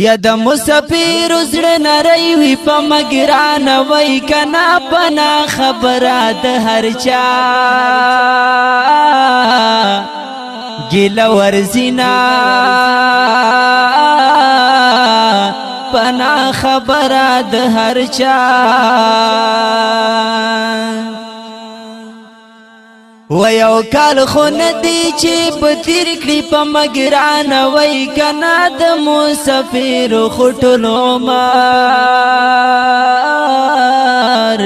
یا د مسافر زړه نری وی په مګران وای کنا پنا خبره د هر چا ګل ورزینا پنا خبره د هر چا و یو کال خو ندی چې په تیر کړی په مګران وای کنا د مسافر خټل عمر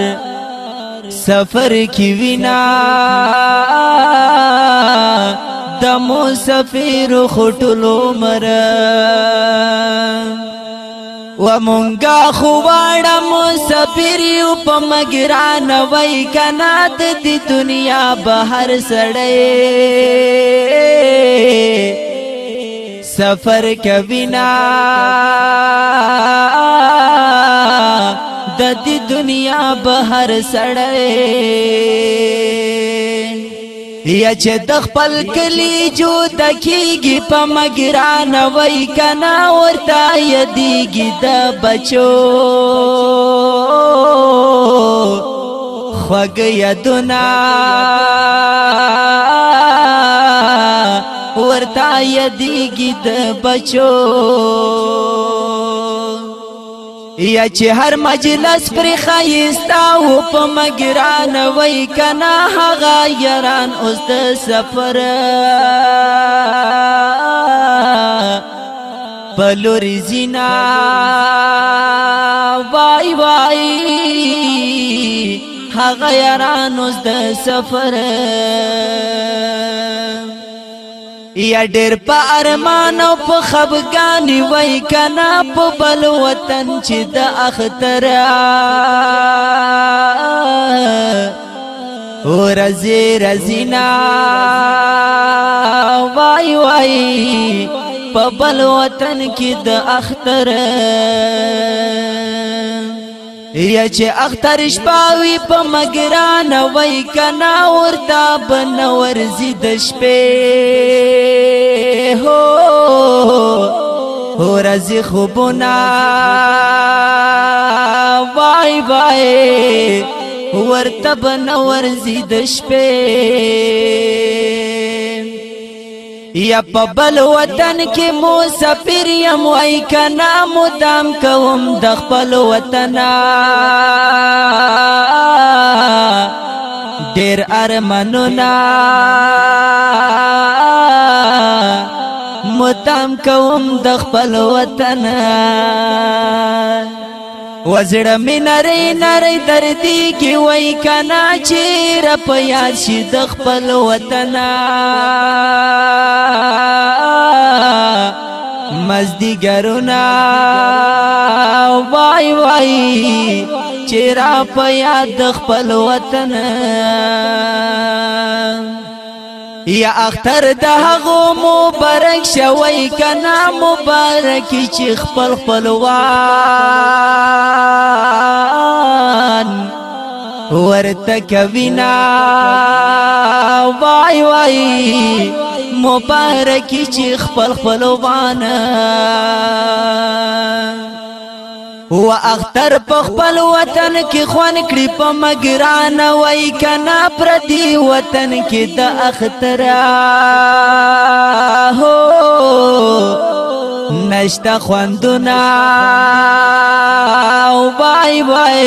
سفر کی وینا د مسافر خټل عمر و مونږه خواړه مسافر یو په مګران وای کنا د دې دنیا بهر سړې سفر کوینا د دې دنیا بهر سړې یا چې د خپل کلی جو دکیږي په مګران وای کنا ورته یدیږي د بچو خوګ یدنا ورته یدیږي د بچو یا چې هر مجلس پر خایستا او په مګران وای کنا هغه یاران اوس د سفر بلور زینا وای وای هغه یاران اوس د سفر یا ډېر په ارمان او په خفګانی وای کنا په بل وطن چې د اختر او رزي رزینا وای وای په بل وطن کې د اختر یا چې اختر شپاوي په مګران وای کنا ورتا بنور زید شپې هو هو رزي خوبنا وای وای ورته بنور زید شپې یا په بل وطن کې مو سفیر یم وای کنا مدام کوم د خپل وطن ډیر ارمنونه مدام کوم د خپل وطن وزړه مې نری نری دردی کی وای کنا چیر په یاد شي د خپل وطن مزدګرونه وای وای چیر په یاد د خپل وطن یا اختر د هغه مبارک شوی کنا مبارک چې خپل خپلوان ورته کوینا وای وای مبارک چې خپل خپلوان و اختر په خپل وطن کې خوان کړي په مګران وای کنا پردي وطن کې د اختر هو نشتا خواندونا او بای بای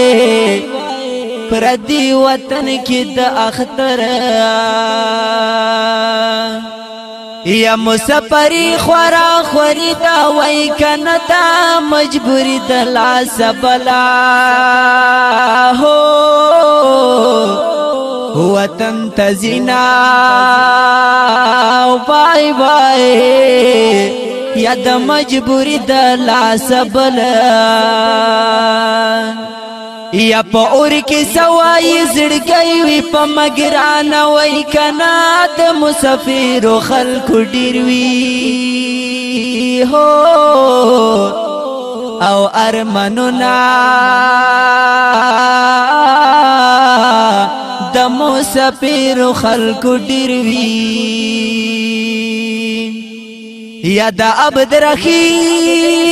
پردي وطن کې د اختر یا مسافری خورا خوری دا وای کنتا مجبوری دلا سبلا هو وطن تزینا بای بای یا د مجبوری دلا سبلا یا په اور کې سوای زړګي وي په مګران وای کنا د مسافر خلکو ډیر وي هو او ارمنو نا د مسافر خلکو ډیر وي یا د عبد رحیم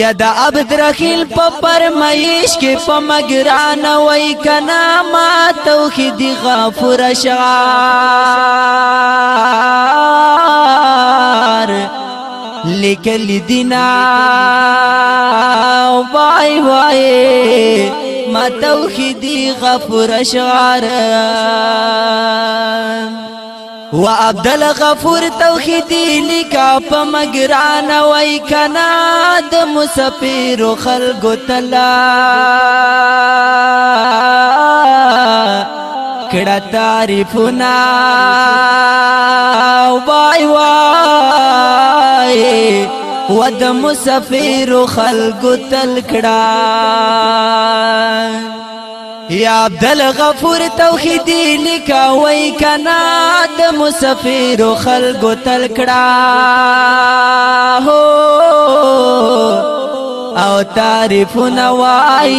یا د عبدالرحیل په پرمیش کے په مګران وای کنا ما توحید غفور شعار لیکل دینا وای وای ما توحید غفور شعار و عبدل غفور توحیدی لکا په مگران وای کنا د مسافر خلق تلا کړه تعریفنا وای وای و د مسافر خلق تل کړه یا دل غفور توحیدی لکا وی کنا د مسافر خلق تل کړه هو او تعریف نوای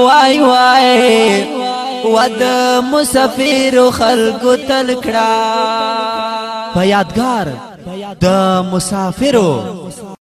وای وای ود مسافر خلق تل کړه په یادگار د مسافرو